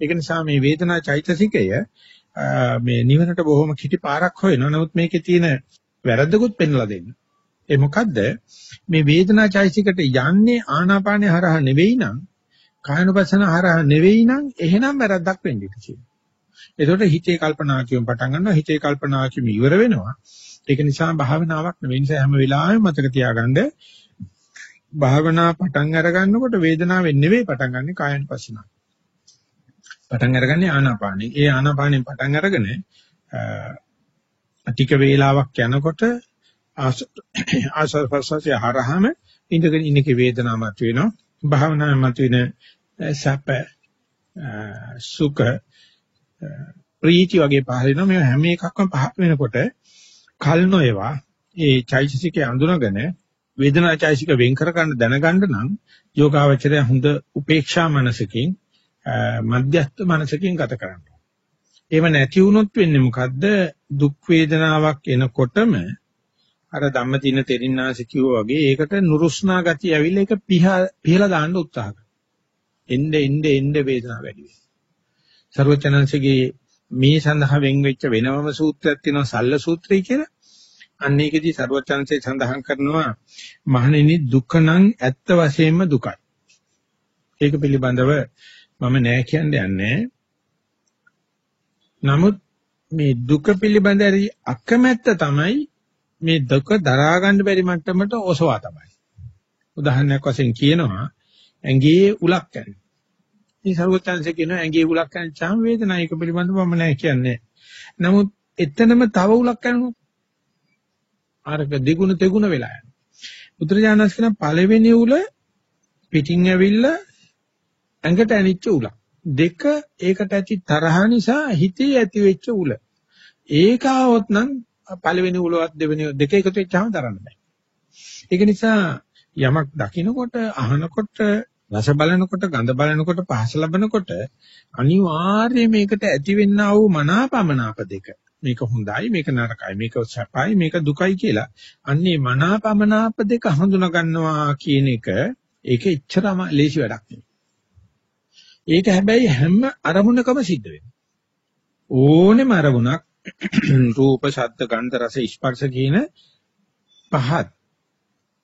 ඒක නිසා මේ වේදනා චෛතසිකය මේ නිවනට බොහොම කිටි පාරක් හොයනවා. නමුත් මේකේ තියෙන වැරද්දකුත් පෙන්වලා දෙන්න. ඒ මොකද්ද? මේ වේදනා චෛතසිකට යන්නේ ආනාපානය හරහා නෙවෙයි නම් කායනුපස්සන හරහා නෙවෙයි නම් එහෙනම් වැරද්දක් වෙන්න ඉඩ තියෙනවා. එතකොට හිතේ කල්පනා කියුම් පටන් ගන්නවා හිතේ කල්පනා කියුම් ඉවර වෙනවා. ඒක නිසා භාවනාවක් නෙවෙයි. නිසා හැම වෙලාවෙම මතක තියාගන්න භාවනා පටන් අර ගන්නකොට වේදනාවෙන් නෙවෙයි පටන් ගන්නෙ කායනුපස්සනාව. පටන් අරගන්නේ ආනාපානෙ. ඒ ආනාපානෙන් පටන් අරගෙන ටික වේලාවක් යනකොට ආසල් ප්‍රසවාසය හරහාම ඉඳගෙන ඉන්නකේ වේදනාවක් වෙනවා. භාවනාවක් වෙන සැප සුඛ ප්‍රීති වගේ පහල වෙනවා. මේ හැම එකක්ම පහල වෙනකොට කල් නොයවා ඒ චෛතසිකේ අඳුනගෙන වේදනා චෛතසික වෙන් කර ගන්න දැනගන්න නම් යෝගාවචරය හොඳ උපේක්ෂා මනසකින් මධ්‍යස්ථ මනසකින් ගත කරන්න. එහෙම නැති වුණොත් වෙන්නේ මොකද්ද? දුක් වේදනාවක් එනකොටම අර ධම්මදින තෙරින්නාසි කිව්වා වගේ ඒකට නුරුස්නා ගතිය ඇවිල්ලා ඒක පිහලා දාන්න උත්සාහ කරනවා. එnde එnde එnde වේදනාව වැඩි වෙනවා. සර්වචනංශගේ මේ සඳහා වෙන් වෙච්ච වෙනම සූත්‍රයක් තියෙනවා සල්ල සූත්‍රය කියලා. අන්න ඒකදී සර්වචනංශේ සඳහන් කරනවා මහණෙනි දුක නම් ඇත්ත වශයෙන්ම දුකයි. ඒක පිළිබඳව මම නෑ කියන්නේ යන්නේ. නමුත් මේ දුක පිළිබඳ අකමැත්ත තමයි මේ දුක දරා ගන්න බැරි මට්ටමට ඔසවා තමයි. උදාහරණයක් වශයෙන් කියනවා ඇඟේ උලක් කන. මේ ਸਰවඥාන්සේ කියනවා ඇඟේ උලක් කන චාම වේදනාව එක පිළිබඳව මම නෑ කියන්නේ. නමුත් එතනම තව උලක් කනොත් ආරක දෙගුණ තෙගුණ වෙලා යනවා. බුදුරජාණන් කියන පළවෙනි උල පිටින් ඇවිල්ලා ඇඟට ඇනිච්ච උලක්. දෙක ඒකට ඇති තරහ නිසා හිතේ ඇති වෙච්ච උල. ඒක આવොත් නම් පළවෙනි උලවත් දෙවෙනි දෙක එකතු වෙච්චාම තරන්න බෑ. ඒක නිසා යමක් දකිනකොට අහනකොට රස බලනකොට ගඳ බලනකොට පහස ලබනකොට අනිවාර්යයෙන් මේකට ඇතිවෙනා වූ මනාපමනාප දෙක මේක හොඳයි මේක නරකයි මේක සැපයි මේක දුකයි කියලා අන්නේ මනාපමනාප දෙක හඳුනා ගන්නවා කියන එක ඒක එච්චරම ලේසි වැඩක් නෙවෙයි ඒක හැබැයි හැම අරමුණකම සිද්ධ වෙනවා. ඕනෙම අරමුණක් රූප, ශබ්ද, ගන්ධ, රස, ස්පර්ශ කියන පහත්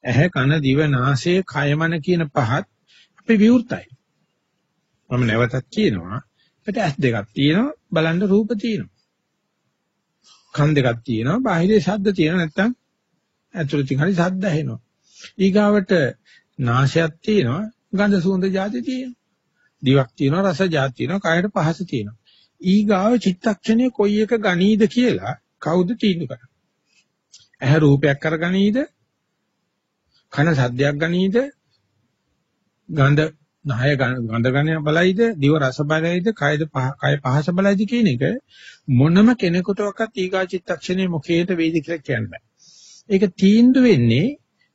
ඇහැ, කන, දිව, නාසය, කය, මන කියන පහත් අපි විවෘතයි. මම නැවතත් කියනවා අපිට ඇස් දෙකක් තියෙනවා බලන්න රූප තියෙනවා. කන් දෙකක් තියෙනවා බාහිරේ ශබ්ද තියෙනවා නැත්තම් ඇතුළතින් හරි ශබ්ද ඇහෙනවා. ඊගාවට නාසයක් තියෙනවා ගන්ධ සුවඳ જાති තියෙනවා. දිවක් තියෙනවා රස જાත් තියෙනවා කයට පහස තියෙනවා. ඊගාව චිත්තක්ෂණය කොයි එක ගනීද කියලා කවුද තීන්දුව කරන්නේ? ඇහැ රූපයක් කරගනීද? කන සද්දයක් ගනීද? ගඳ නහය ගඳ ගන්න බලයිද? දිව රස බලයිද? කයද කය පහස බලයිද කියන එක මොනම කෙනෙකුටවත් ඊගා චිත්තක්ෂණය මොකේද වේද කියලා කියන්න බෑ. ඒක තීන්දුව වෙන්නේ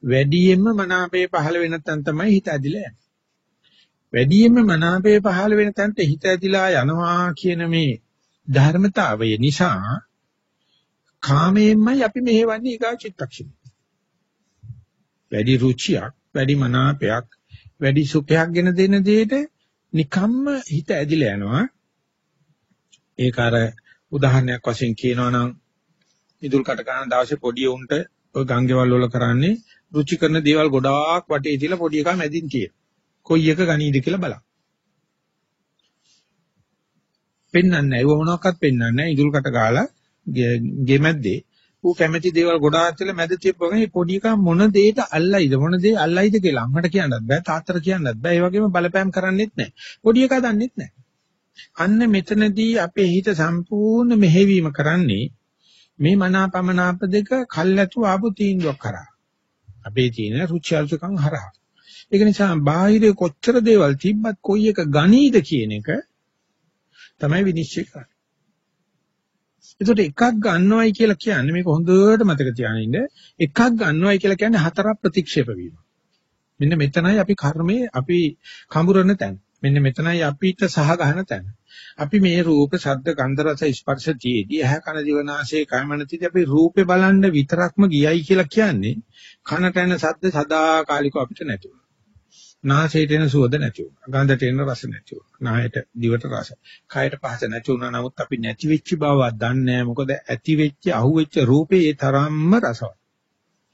වැඩියෙන්ම මනාපේ පහළ වෙන තැන තමයි හිත ඇදිලා යන්නේ. වැඩියෙන්ම මනාපය පහළ වෙන තැනට හිත ඇදිලා යනවා කියන මේ ධර්මතාවය නිසා කාමයෙන්මයි අපි මෙහෙවන්නේ ඊගා චිත්තක්ෂණය. වැඩි රුචියක්, වැඩි මනාපයක්, වැඩි සුඛයක් ගෙන දෙන දෙයට නිකම්ම හිත ඇදිලා යනවා. ඒක අර උදාහරණයක් වශයෙන් කියනවා නම් ඉදුල් කට ගන්න දවසේ පොඩි උන්ට ඔය ගංගේවල් වල කරන්නේ රුචි කරන දේවල් ගොඩාක් වටේ තියලා පොඩි එකා මැදින් තියෙන. කොයි එක ගනීද කියලා බලන්න. පෙන්වන්නේ නැහැ. ඒව මොනවාක්වත් පෙන්වන්නේ නැහැ. ඉදුල්කට ගාලා ගෙමැද්දේ. ඌ කැමැති දේවල් ගොඩාක් තියලා මැද තියපුවම පොඩි එකා මොන දෙයකට අල්ලයිද? මොන දේ අල්ලයිද කියලා අම්මට කියන්නත් බෑ තාත්තට කියන්නත් බෑ. ඒ වගේම බලපෑම් කරන්නෙත් නැහැ. පොඩි එකා දන්නෙත් නැහැ. අන්න මෙතනදී අපේ හිත සම්පූර්ණ මෙහෙවීම කරන්නේ මේ මනාපමනාප දෙක කල්ැතු ආපු තීන්දුවක් කරා. අපේ තියෙන රුචි අරුචිකම් හරහා. ඒක නිසා බාහිරේ කොච්චර දේවල් තිබ්බත් කොයි එක ගනීද කියන එක තමයි විනිශ්චය කරන්නේ. ඒකට එකක් ගන්නවයි කියලා කියන්නේ මේක හොඳට මතක තියාගන්න ඉන්න. එකක් ගන්නවයි කියලා කියන්නේ හතරක් ප්‍රතික්ෂේප වීම. මෙන්න මෙතනයි අපි කර්මයේ අපි කඹරන තැන. මෙන්න මෙතනයි අපිට සහ ගන්න තැන. අපි මේ රූප, ශබ්ද, ගන්ධ, රස, ස්පර්ශ තියේදී ඇහ කන දිවනාසය කයමනතිදී අපි රූපේ බලන්න විතරක්ම ගියයි කියලා කියන්නේ කනට එන ශබ්ද සදාකාලිකව අපිට නැතුව. නාසයට එන සුවඳ නැති වුණා. ගඳට එන රස නැති වුණා. නායට දිවට රස. කයට පහස නැති වුණා. නමුත් අපි නැති වෙච්ච බවවත් දන්නේ නැහැ. මොකද ඇති වෙච්ච අහුවෙච්ච රූපේ ඒ තරම්ම රසවත්.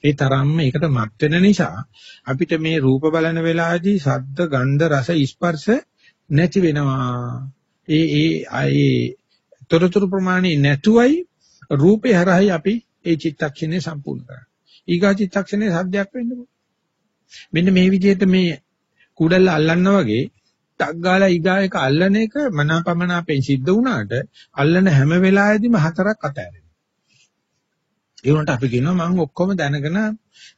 ඒ තරම්ම ඒකට මත් වෙන නිසා අපිට මේ රූප බලන වෙලාවේදී ශබ්ද, ගන්ධ, රස, ස්පර්ශ නැති වෙනවා. ඒ ඒ ඒ තොරතුරු ප්‍රමාණය නැතුවයි රූපේ හරහයි අපි ඒ චිත්තක්ෂණය සම්පූර්ණ කරන්නේ. ඊගා චිත්තක්ෂණේ සද්දයක් වෙන්න මෙන්න මේ විදිහට මේ කුඩල්ල අල්ලන්නා වගේ ටක් ගාලා ඊගා එක අල්ලන එක මනාපමනාපෙන් සිද්ධ වුණාට අල්ලන හැම වෙලාවෙදිම හතරක් අතහැරෙනවා. ඒ වුණාට අපි කියනවා මම ඔක්කොම දැනගෙන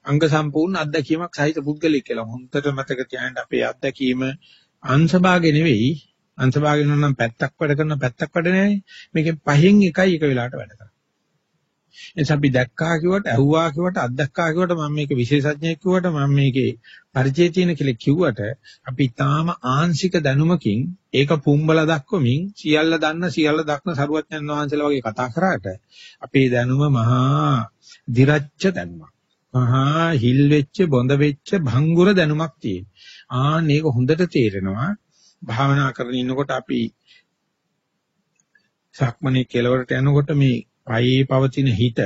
අංග සම්පූර්ණ අත්දැකීමක් සහිත පුද්ගලෙක් කියලා. හොන්දට මතක තියාගන්න අපේ අත්දැකීම අංශභාගෙ නෙවෙයි අංශභාගෙ නම් පැත්තක් වැඩ කරන පැත්තක් වැඩ නැහැ. මේකෙන් පහෙන් එකයි එක වෙලාවට වැඩ කරන්නේ. එනිසා අපි දැක්කා කිව්වට, ඇහුවා කිව්වට, අත්දැක්කා කිව්වට මම මේක විශේෂඥයෙක් කිව්වට මම මේකේ පරිචය තියෙන කියලා කිව්වට අපි තාම ආංශික දැනුමකින් ඒක පුම්බලා දක්වමින් සියල්ල දන්න සියල්ල දක්න සරුවත්යන් වහන්සේලා වගේ කතා කරාට අපේ දැනුම මහා දිරච්ච දැනුමක්. මහා හිල් වෙච්ච බොඳ වෙච්ච භංගුර දැනුමක් තියෙන. ආන්න ඒක හොඳට තේරෙනවා. භාවනා කරගෙන ඉන්නකොට අපි සක්මනේ කෙලවරට යනකොට මේ පයේ පවතින හිත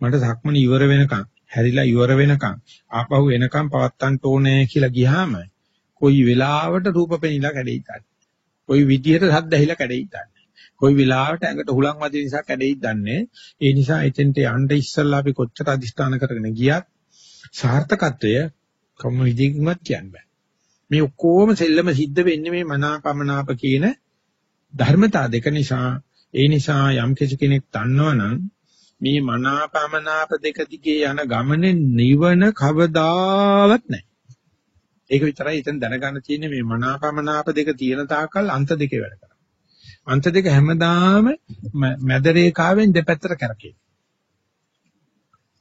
මට සක්මන ඉවර වෙනකන් හැරිලා ඉවර වෙනකන් ආපහු එනකන් පවත්තන්න ඕනේ කියලා ගියාම කොයි වෙලාවට රූප පෙනිලා කැඩෙයි තන්නේ. කොයි විදියට සද්ද ඇහිලා කැඩෙයි තන්නේ. කොයි වෙලාවට ඇඟට හුලං වදින නිසා කැඩෙයි දන්නේ. ඒ නිසා එතෙන්ට යන්න ඉස්සල්ලා අපි කොච්චර අදිස්ථාන කරගෙන ගියත් සාර්ථකත්වය කොම විදිහකින්වත් කියන්න බෑ. මේ ඔක්කොම සෙල්ලම සිද්ධ වෙන්නේ මේ මනාපමනාප කියන ධර්මතා දෙක නිසා ඒ නිසා යම් කෙනෙක් දන්නවනම් මේ මනාපමනාප දෙක දිගේ යන ගමනේ නිවන කවදාවත් නැහැ. ඒක විතරයි එතන දැනගන්න තියෙන්නේ මේ මනාපමනාප දෙක තියෙන තාකල් අන්ත දෙකේ වැඩ කරනවා. අන්ත දෙක හැමදාම මැද රේඛාවෙන් දෙපැත්තට කරකේ.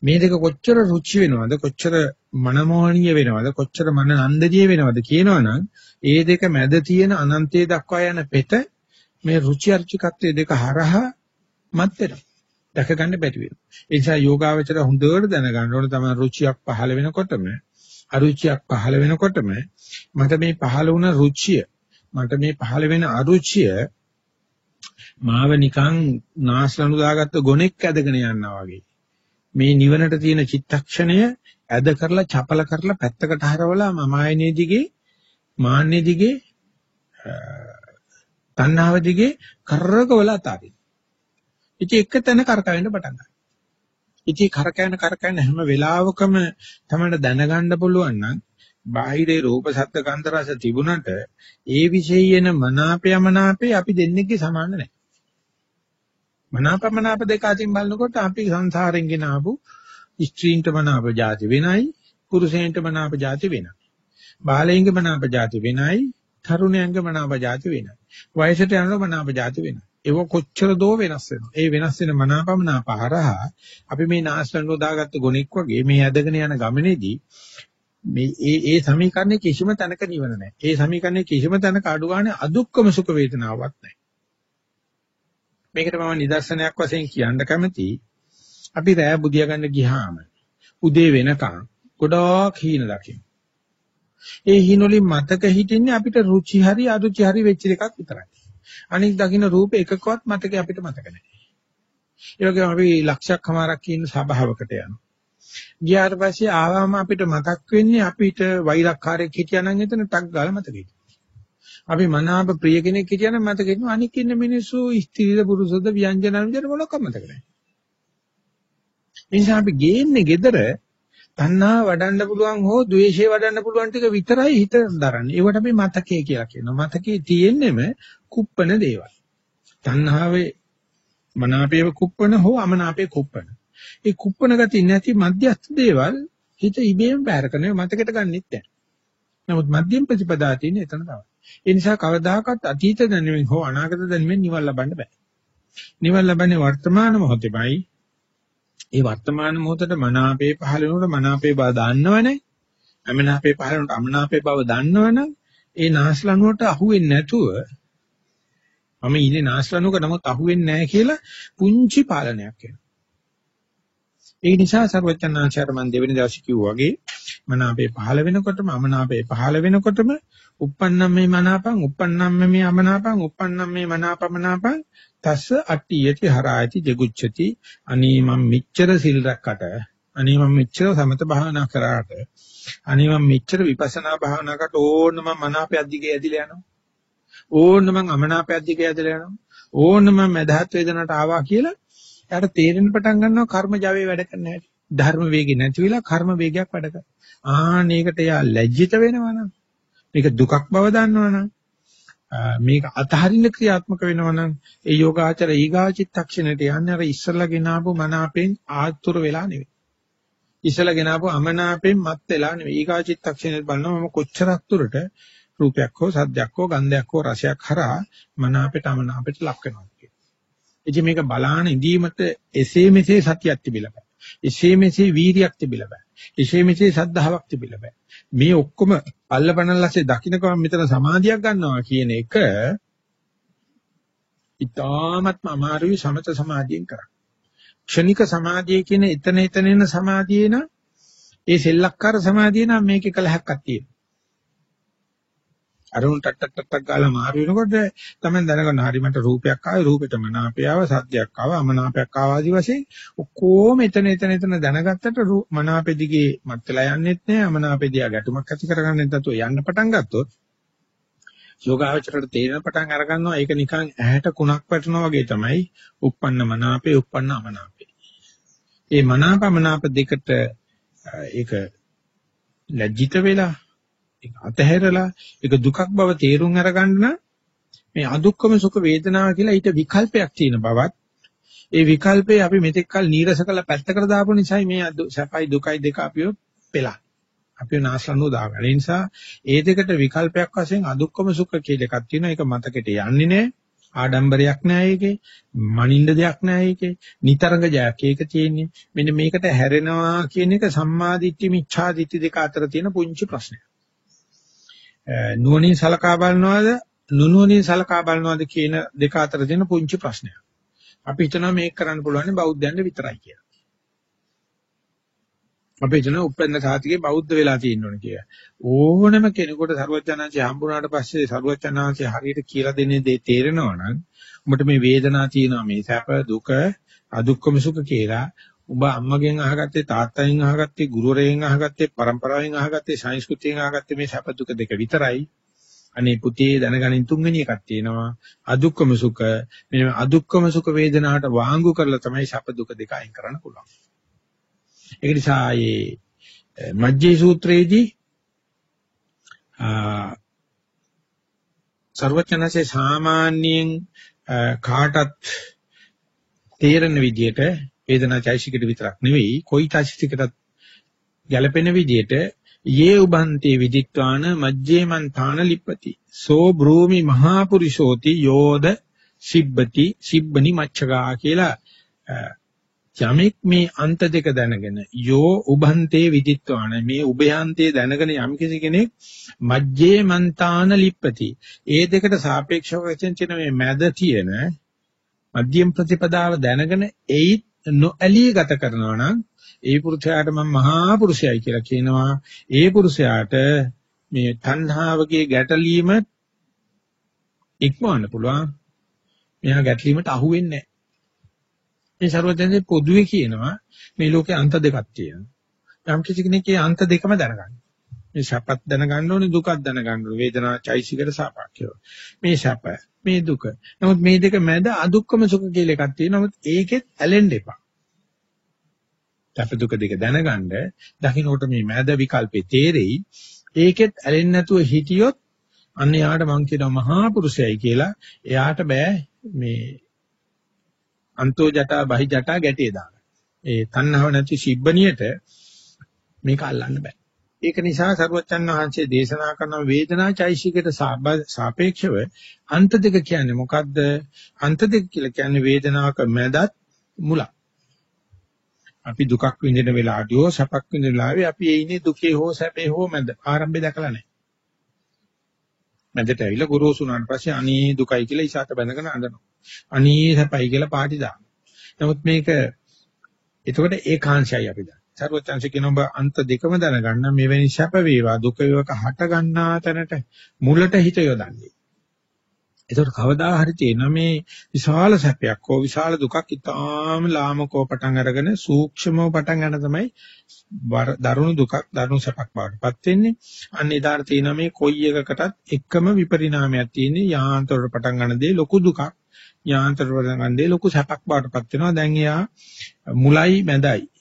මේ දෙක කොච්චර රුචි වෙනවද කොච්චර මනමෝහණීය වෙනවද කොච්චර මන නන්දජී වෙනවද කියනවනම් ඒ දෙක මැද තියෙන අනන්තයේ දක්වා යන පෙත මේ රුචි අරුචිකත්වයේ දෙක හරහා මත් වෙනවා. දැක ගන්න බැරි වෙනවා. ඒ නිසා යෝගාවචර හොඳට දැනගන්න ඕන තමයි රුචියක් පහළ වෙනකොටම අරුචියක් පහළ වෙනකොටම මට මේ පහළ වුණ රුචිය මට මේ පහළ වෙන අරුචිය මාව නිකන් නාස්ලනු දාගත්ත ගොනෙක් ඇදගෙන යනවා වගේ. මේ නිවනට තියෙන චිත්තක්ෂණය ඇද කරලා චපල කරලා පැත්තකට හරවලා මම ආයනේ දිගේ මාන්නේ දිගේ තණ්හාව දිගේ කරකවල අතාරින්. ඉතින් එක තැන කරකවෙන්න පටන් ගන්නවා. ඉතින් කරකැන කරකැන හැම වෙලාවකම තමයි දැනගන්න පුළුවන් නම් බාහිරේ රූප සද්ද ගන්ධ රස තිබුණට ඒ විශේෂයෙන මනාපයමනාපේ අපි දෙන්නේගේ සමාන නැහැ. මනාපමනාප දෙක අතින් බලනකොට අපි සංසාරෙන් ගෙන ආපු ස්ත්‍රීන්ට මනාප જાති වෙනයි පුරුෂයන්ට මනාප જાති වෙනයි. බාලයින්ගේ මනාප જાති වෙනයි තරුණයන්ගේ මනාප જાති වෙනයි. වයසට යනකොට මනාප જાති වෙනවා. ඒක කොච්චර දෝ වෙනස් වෙනවා. ඒ වෙනස් වෙන මනාපමනාප හරහා අපි මේ නාස්තන උදාගත්ත ගොනෙක් වගේ මේ ඇදගෙන යන ගමනේදී මේ ඒ ඒ සමීකරණේ කිසිම තැනක නිවන නැහැ. ඒ සමීකරණේ කිසිම තැනක අඩු ගන්න අදුක්කම සුඛ වේදනාවක් නැහැ. මේකට මම නිදර්ශනයක් වශයෙන් කියන්න කැමතියි. අපි රෑ බුදියා ගන්න ගියාම උදේ වෙනකන් ගොඩාක් හීන දකින්න. ඒ හීන වලින් මතක හිටින්නේ අපිට රුචි හරි අරුචි හරි වෙච්ච එකක් විතරයි. අනික දකින්න රූප එකකවත් මතකේ අපිට මතක නැහැ. ඒ වගේම අපි ලක්ෂයක් හමාරක් ඉන්න සභාවකට යනවා. ගියාට පස්සේ ආවම අපිට මතක් වෙන්නේ අපිට වෛරක්කාරයෙක් හිටියානම් එතන ටක් ගාලා මතකෙයි. අපි මනාප ප්‍රිය කෙනෙක් හිටියානම් මතකෙයි. අනික ඉන්න මිනිස්සු ස්ත්‍රීද පුරුෂද ව්‍යංජන විදිහට මොනක්වත් මතක නැහැ. ඒ නිසා අපි ගේන්නේ gedara තණ්හා වඩන්න පුළුවන් හෝ ද්වේෂය වඩන්න පුළුවන් ටික විතරයි හිත දරන්නේ. ඒවට අපි මතකයේ කියලා කියනවා. මතකයේ තියෙන්නෙම කුප්පන දේවල්. තණ්හාවේ මනාපයේ කුප්පන හෝ අමනාපයේ කුප්පන. ඒ කුප්පන ගති නැති මධ්‍යස්ථ දේවල් හිත ඉබේම බැහැර කරනවා මතකයට ගන්නෙත් නැහැ. නමුත් මධ්‍යම ප්‍රතිපදා තියෙන එතන තමයි. ඒ නිසා කවදාකවත් අතීත දැනුමින් හෝ අනාගත දැනුමින් නිවන් ලබන්න බෑ. නිවන් ලබන්නේ වර්තමාන මොහොතේමයි ඒ වර්තමාන මොහොතේ මනාපේ පහළ වෙනකොට මනාපේ බව දන්නවනේ. අමනාපේ පහළ වෙනකොට අමනාපේ බව දන්නවනම් ඒ නාස්ලනුවට අහුවෙන්නේ නැතුව මම ඉන්නේ නාස්ලනුවක නමුත් අහුවෙන්නේ නැහැ කියලා පුංචි පාලනයක් වෙනවා. ඒ නිසා සර්වචන්නාචාර මන් දෙවෙනි දවසේ කිව්වා වගේ මනාපේ පහළ වෙනකොටම අමනාපේ පහළ වෙනකොටම uppannam මේ මනාපං uppannam මේ අමනාපං uppannam මේ මනාපමනාපං තස්ස අට්ඨියති හරායති ජගුච්ඡති. අනී මම් මෙච්චර සිල් රැක්කට අනී මම මෙච්චර සමත භාවනා කරාට අනී මම මෙච්චර විපස්සනා භාවනා කරාට ඕන්න මම මනාපයක් දිගේ ඇදිලා යනවා. ඕන්න මම අමනාපයක් දිගේ ඇදිලා යනවා. ඕන්න මම මදහත් වේදනට ආවා කියලා එයාට තේරෙන්න පටන් ගන්නවා කර්ම ජවයේ වැඩ කරන්න හැටි. ධර්ම වේගෙ නැති වෙලා කර්ම වේගයක් වැඩ කරනවා. ආනේකට එයා ලැජ්ජිත වෙනවනම් මේක දුකක් බව දන්නවනම් මේක අතහරින්න ක්‍රියාත්මක වෙනවනම් ඒ යෝගාචර ඊගාචිත්තක්ෂණයට යන්නේ අර ඉස්සලා ගෙනාවු මනාපෙන් ආතුර වෙලා නෙවෙයි. ඉස්සලා ගෙනාවු අමනාපෙන් මත් වෙලා නෙවෙයි. ඊගාචිත්තක්ෂණයට බලනවා මම කොච්චරක් දුරට රූපයක් හෝ සද්දයක් හෝ ගන්ධයක් හෝ රසයක් හරහා මනාපයට අමනාපයට ලක් වෙනවා කියන්නේ. ඉතින් මේක බලාන ඉඳීමට එසේ මෙසේ සතියක් තිබිලා බෑ. එසේ මෙසේ වීරියක් තිබිලා බෑ. එසේ මෙසේ සද්ධාාවක් තිබිලා බෑ. මේ ඔක්කොම අල්ලපනල්ලාසේ දකින්නකම මෙතන සමාධියක් ගන්නවා කියන එක ඉතාමත්ම අමාරුයි සමත සමාධියෙන් කරන්නේ. ක්ෂණික සමාධිය කියන එතන එතන එන සමාධිය න ඒ සෙල්ලක්කාර සමාධිය නම් මේකේ කලහක්ක් තියෙනවා. අරුණ ටක් ටක් ටක් ගාලා මාරු වෙනකොට තමයි දැනගන්න හරි මට රූපයක් ආවේ රූපෙට මනාපය ආව සද්දයක් ආව අමනාපයක් ආව ආදි වශයෙන් ඔක්කොම එතන එතන එතන දැනගත්තට මනාපෙ දිගේ මත් වෙලා යන්නෙත් නෑ අමනාපෙ දිහා ගැටුමක් ඇති කරගන්නෙත් නැතුව යන්න පටන් ගත්තොත් යෝගාවචරයට තේරෙන පටන් අර ගන්නවා ඒක නිකන් ඇහැට කුණක් වැටෙනවා වගේ තමයි uppන්න මනාපේ uppන්න අමනාපේ. ඒ මනාපමනාප දෙකට ඒක ලැජ්ජිත වෙලා ඒක අතහැරලා ඒක දුකක් බව තේරුම් අරගන්න මේ අදුක්කම සුඛ වේදනාව කියලා ඊට විකල්පයක් තියෙන බවත් ඒ විකල්පේ අපි මෙතෙක් කල නීරස කළ පැත්තකට දාපු නිසායි මේ සැපයි දුකයි දෙක අපිව පෙළා. අපිව නාශලනෝ දාගන්න. ඒ නිසා ඒ දෙකට විකල්පයක් වශයෙන් අදුක්කම සුඛ කියලා එකක් තියෙනවා. ඒක මතකෙට යන්නේ නැහැ. ආඩම්බරයක් නැහැ ඒකේ. මනින්න දෙයක් නැහැ ඒකේ. නිතරංග ජයක් ඒක තියෙන්නේ. මෙන්න මේකට හැරෙනවා කියන එක සම්මාදිට්ඨි මිච්ඡාදිට්ඨි දෙක අතර තියෙන පුංචි ප්‍රශ්නයක්. නුවණින් සලකා බලනවාද නුනුවණින් සලකා බලනවාද කියන දෙක අතර තියෙන පුංචි ප්‍රශ්නයක්. අපි හිතනවා මේක කරන්න පුළුවන් බෞද්ධයන්ට විතරයි කියලා. අපි හිතනවා උපෙන්ද සාතිකේ බෞද්ධ වෙලා තියෙන්න ඕන කියලා. ඕනම කෙනෙකුට සරුවචනාංශය හම්බුනාට පස්සේ සරුවචනාංශය හරියට කියලා දෙන්නේ දේ තේරෙනවා නම් උඹට මේ වේදනාව තියෙනවා මේ සැප දුක අදුක්කම සුඛ කියලා උඹ අම්මගෙන් අහගත්තේ තාත්තගෙන් අහගත්තේ ගුරුවරයෙන් අහගත්තේ પરම්පරාවෙන් අහගත්තේ සංස්කෘතියෙන් අහගත්තේ මේ සැප දුක දෙක විතරයි. අනේ පුතේ දැනගනින් තුන්වෙනි එකක් තියෙනවා අදුක්කම සුඛ. මේ අදුක්කම සුඛ වේදනාවට වාංගු කරලා තමයි සැප දුක දෙක අයින් කරන්න පුළුවන්. ඒක නිසා මේ මජ්ජේ සූත්‍රයේදී සර්වචනසේ සාමාන්‍යයෙන් කාටත් තේරෙන විදිහට වේදනා චෛසිකට විතරක් නෙවෙයි කොයි චෛසිකටත් ගැළපෙන විදිහට යේ උබන්තේ විදිත්වාන මජ්ජේ මන්තාන ලිප්පති. සෝ බ්‍රූමි මහා පුරිෂෝති යෝද සිබ්බති සිබ්බනි මච්චගා කියලා යමෙක් මේ අන්ත දෙක දැනගෙන යෝ උබන්තේ විදිත්වාන මේ උභයන්තේ දැනගෙන යම් කිසි කෙනෙක් මජ්ජේ මන්තාන ලිප්පති. ඒ දෙකට සාපේක්ෂව වශයෙන් තියෙන මේ මැද තියෙන මධ්‍යම ප්‍රතිපදාව දැනගෙන එයි නොඇලී ගත කරනවා නම් ඒ පුරුෂයාට මම මහා පුරුෂයයි කියලා කියනවා. ඒ පුරුෂයාට මේ තණ්හාවගේ ගැටලීම ඉක්මවන්න පුළුවන්. මෙයා ගැටලීමට අහු වෙන්නේ නැහැ. මේ ਸਰවඥයන්ගේ පොදුවේ කියනවා මේ ලෝකේ අන්ත දෙකක් තියෙනවා. යම් කිසි කෙනෙක්ගේ අන්ත දෙකම දැනගන්න. මේ සැපත් දැනගන්න ඕනේ දුකත් දැනගන්න ඕනේ වේදනා චෛසිකට සාපේක්ෂව. මේ සැප මේ දුක. නමුත් මේ දෙක මැද අදුක්කම සුඛ කියලා එකක් තියෙනවා. නමුත් ඒකෙත් ඇලෙන්න එපා. සැප දුක දෙක දැනගන්න දකින්නකොට මේ මැද විකල්පේ තේරෙයි. ඒකෙත් ඇලෙන්නේ නැතුව හිටියොත් අන්න යාට මං කියනවා මහා පුරුෂයයි කියලා. එයාට බෑ මේ අන්තෝ ජටා බහි ජටා ගැටේ දාන්න. ඒ තණ්හාව නැති සිබ්බනියට මේක අල්ලන්න බෑ. ඒක නිසා සරුවච්චන් වහන්සේ දේශනා කරන වේදනා චෛසිකයට සාපේක්ෂව අන්ත දෙක කියන්නේ මොකද්ද? අන්ත දෙක කියලා කියන්නේ වේදනාවක මැදත් මුලක්. අපි දුකක් විඳින වෙලාවදී හෝ සැපක් විඳින වෙලාවේ අපි ඒ ඉන්නේ දුකේ හෝ සැපේ හෝ මැද ආරම්භය දැකලා නැහැ. මැදට ඇවිල්ලා ගොරෝසු වුණාට පස්සේ අනී දුකයි කියලා ඉසాత බැඳගෙන අඬනවා. අනී සැපයි කියලා පාටි දානවා. නමුත් මේක එතකොට ඒකාංශයයි අපි දන්නේ. සර්වචන්ස කියන ඔබ අන්ත දෙකම දැනගන්න මෙවැනි සැප වේවා දුක වේවක හට ගන්නා තැනට මුලට හිත යොදන්නේ. ඒකට කවදා හරි තියෙන මේ විශාල සැපයක් හෝ විශාල දුකක් ඉතාම ලාමකව පටන් අරගෙන සූක්ෂමව පටන් ගන්න තමයි දරුණු දුකක් දරුණු සැපක් බවටපත් වෙන්නේ. අන්න එදාට තියෙන මේ කොයි එකකටත් එකම විපරිණාමයක් තියෙන්නේ යාන්ත්‍රවල පටන් ගන්න දේ ලොකු දුකක්. යාන්ත්‍රවල පටන් ගන්න දේ ලොකු සැපක් බවටපත් වෙනවා. දැන් එයා මුලයි මැදයි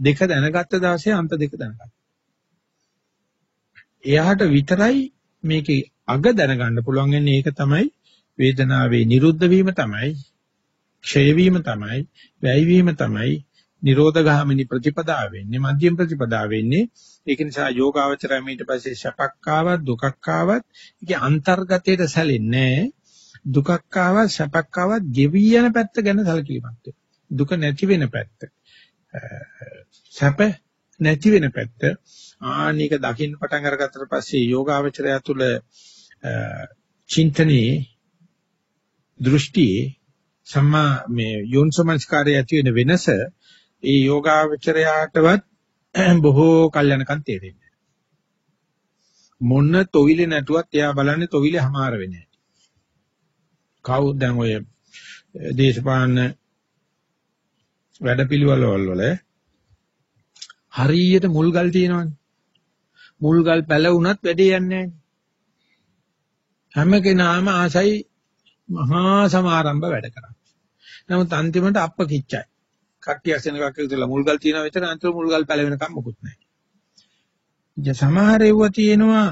දෙක දැනගත්ත දවසේ අන්ත දෙක දැනගත්තා. එයාට විතරයි මේකේ අග දැනගන්න පුළුවන් වෙන්නේ. ඒක තමයි වේදනාවේ නිරුද්ධ වීම තමයි ක්ෂය වීම තමයි වැය වීම තමයි නිරෝධගාමිනී ප්‍රතිපදාව වෙන්නේ මධ්‍යම ප්‍රතිපදාව වෙන්නේ. ඒක නිසා යෝගාවචරය ඊට පස්සේ සැපක් ආවත් දුකක් ආවත් ඒකේ අන්තර්ගතයට සැලෙන්නේ දුකක් ආවත් සැපක් ආවත් ගෙවි යන පැත්ත ගැන සැලකීමක් දුක නැති වෙන පැත්ත. සැප නැති වෙන පැත්ත ආනික දකින්න පටන් අරගත්තට පස්සේ යෝගාවචරය තුළ චින්තනයේ දෘෂ්ටියේ සම්මා මේ යෝන්සමස්කාරය ඇති වෙන වෙනස ඒ යෝගාවචරයාටවත් බොහෝ කල්යනකන් තේරෙන්නේ මොන තොවිලේ නැටුවත් එයා බලන්නේ තොවිලේ හමාර වෙන්නේ කවුද දැන් ඔය දේශපාලන වැඩපිළිවෙල වල හරියට මුල්ගල් තියෙනවනේ මුල්ගල් පැල වුණත් වැඩේ යන්නේ නැහැ හැම කෙනාම ආසයි මහා සමාරම්භ වැඩ කරා. නමුත් අන්තිමට අප්ප කිච්චයි. කට්ටිය අසෙන එකක් විතරලා මුල්ගල් තියෙනවා විතර අන්තිම මුල්ගල් පැලවෙනකම් මොකුත් නැහැ. ඉතින් සමහර ඒවා තියෙනවා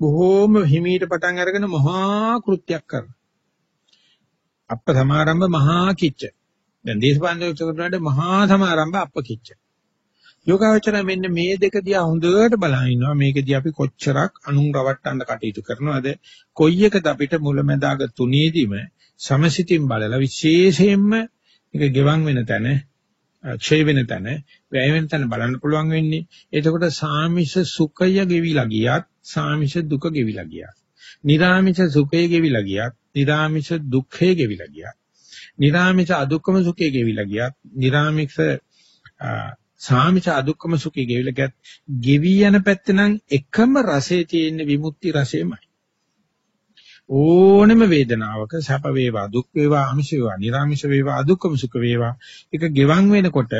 බොහෝම හිමීට පටන් අරගෙන මහා කෘත්‍යයක් කරනවා. අප්ප සමාරම්භ මහා කිච්ච. දැන් දේශපාලන උත්සවවලට මහා සමාරම්භ අප්ප කිච්ච. යෝගාවචරය මෙන්න මේ දෙක දිහා හොඳට බලන ඉන්නවා. මේකදී අපි කොච්චරක් අනුන් රවට්ටන්න කටයුතු කරනවද? කොයි එකද අපිට මුලැමැදාග තුනේදීම සමසිතින් බලලා විශේෂයෙන්ම මේක ගෙවන් වෙන තැන ක්ෂය වෙන තැන වැය වෙන තැන බලන්න පුළුවන් වෙන්නේ. එතකොට සාමිෂ සුඛය ගෙවිලා ගියත් සාමිෂ දුක ගෙවිලා ගියත් නිරාමිෂ සුඛය ගෙවිලා ගියත් නිරාමිෂ දුක්ඛය ගෙවිලා ගියත් නිරාමිෂ අදුක්කම සුඛය ගෙවිලා ගියත් නිරාමිෂ සාමිච අදුක්කම සුඛය ගෙවිලා ගත් ගෙවි යන පැත්ත නම් එකම රසයේ තියෙන විමුක්ති රසයමයි. ඕනෙම වේදනාවක සැප වේවා දුක් වේවා අමිෂ වේවා නිර්ාමිෂ වේවා අදුක්කම සුඛ වේවා ඒක ගෙවන් වෙනකොට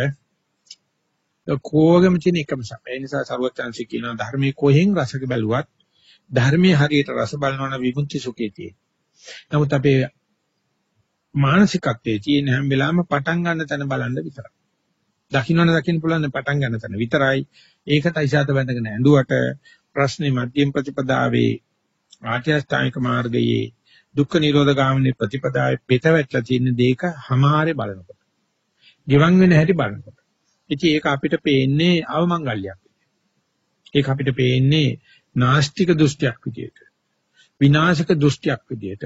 කෝගෙම තියෙන එකම සැප. ඒ නිසා සර්වඥාන්සි කියන ධර්මයේ කොහෙන් රසක බැලුවත් ධර්මයේ හරියට රස බලනවා නම් විමුක්ති සුඛේ තියෙන. නමුත් අපේ මානසිකත්වයේ තියෙන හැම වෙලාවෙම පටන් ගන්න තැන බලන්න විතරයි. දකින්නන දකින්න පුළුවන් පටන් ගන්න තැන විතරයි. ඒකට ඉසాత බැඳගෙන ඇඬුවට ප්‍රශ්නේ මධ්‍යම ප්‍රතිපදාවේ ආත්‍යස්ථානික මාර්ගයේ දුක්ඛ නිරෝධ ගාමිනී ප්‍රතිපදාවේ පිටවැටලා තියෙන දෙයක හැමාරේ බලනකොට. ගිවන් වෙන හැටි බලනකොට. ඉතින් ඒක අපිට පේන්නේ අවමංගල්‍යයක්. ඒක අපිට පේන්නේ නාස්තික දෘෂ්ටියක් විදියට. විනාශක දෘෂ්ටියක් විදියට